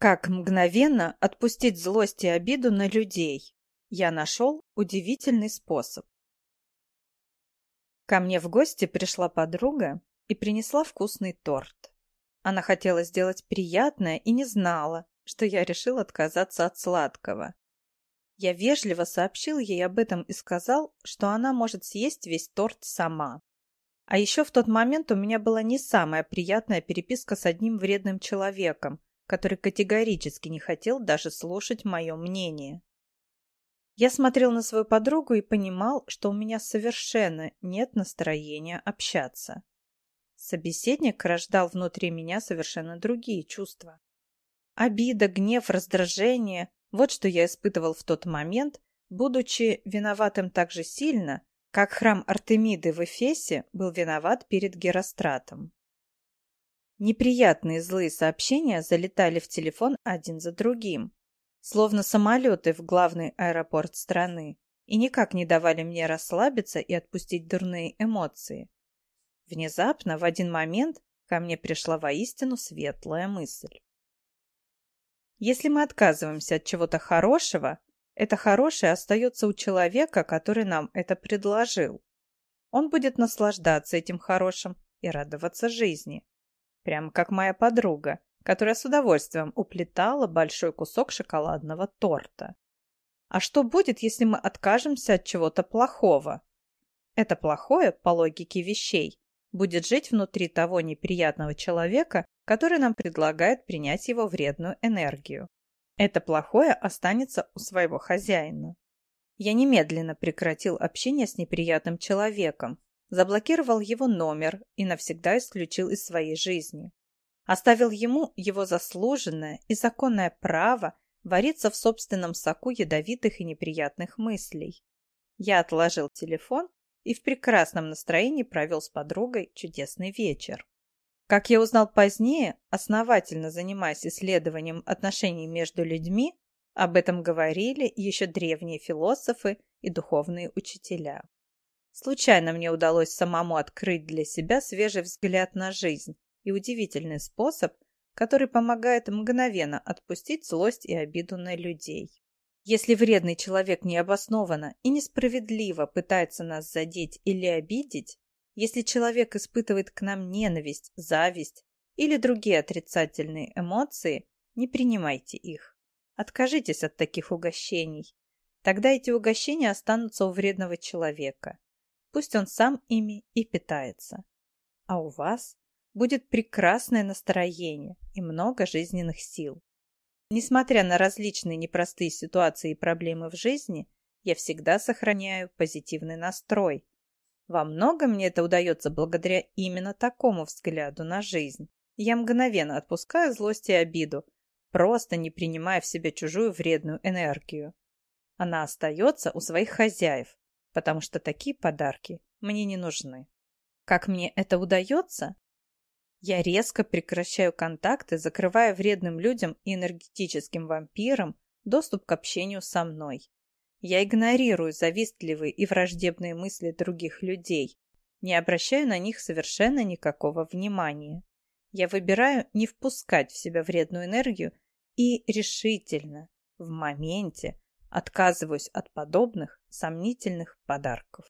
Как мгновенно отпустить злость и обиду на людей? Я нашел удивительный способ. Ко мне в гости пришла подруга и принесла вкусный торт. Она хотела сделать приятное и не знала, что я решил отказаться от сладкого. Я вежливо сообщил ей об этом и сказал, что она может съесть весь торт сама. А еще в тот момент у меня была не самая приятная переписка с одним вредным человеком, который категорически не хотел даже слушать мое мнение. Я смотрел на свою подругу и понимал, что у меня совершенно нет настроения общаться. Собеседник рождал внутри меня совершенно другие чувства. Обида, гнев, раздражение – вот что я испытывал в тот момент, будучи виноватым так же сильно, как храм Артемиды в Эфесе был виноват перед Геростратом. Неприятные злые сообщения залетали в телефон один за другим, словно самолеты в главный аэропорт страны, и никак не давали мне расслабиться и отпустить дурные эмоции. Внезапно, в один момент, ко мне пришла воистину светлая мысль. Если мы отказываемся от чего-то хорошего, это хорошее остается у человека, который нам это предложил. Он будет наслаждаться этим хорошим и радоваться жизни. Прямо как моя подруга, которая с удовольствием уплетала большой кусок шоколадного торта. А что будет, если мы откажемся от чего-то плохого? Это плохое, по логике вещей, будет жить внутри того неприятного человека, который нам предлагает принять его вредную энергию. Это плохое останется у своего хозяина. Я немедленно прекратил общение с неприятным человеком, заблокировал его номер и навсегда исключил из своей жизни. Оставил ему его заслуженное и законное право вариться в собственном соку ядовитых и неприятных мыслей. Я отложил телефон и в прекрасном настроении провел с подругой чудесный вечер. Как я узнал позднее, основательно занимаясь исследованием отношений между людьми, об этом говорили еще древние философы и духовные учителя. Случайно мне удалось самому открыть для себя свежий взгляд на жизнь и удивительный способ, который помогает мгновенно отпустить злость и обиду на людей. Если вредный человек необоснованно и несправедливо пытается нас задеть или обидеть, если человек испытывает к нам ненависть, зависть или другие отрицательные эмоции, не принимайте их. Откажитесь от таких угощений. Тогда эти угощения останутся у вредного человека. Пусть он сам ими и питается. А у вас будет прекрасное настроение и много жизненных сил. Несмотря на различные непростые ситуации и проблемы в жизни, я всегда сохраняю позитивный настрой. Во многом мне это удается благодаря именно такому взгляду на жизнь. Я мгновенно отпускаю злость и обиду, просто не принимая в себя чужую вредную энергию. Она остается у своих хозяев, потому что такие подарки мне не нужны. Как мне это удается? Я резко прекращаю контакты, закрывая вредным людям и энергетическим вампирам доступ к общению со мной. Я игнорирую завистливые и враждебные мысли других людей, не обращаю на них совершенно никакого внимания. Я выбираю не впускать в себя вредную энергию и решительно, в моменте, отказываюсь от подобных сомнительных подарков.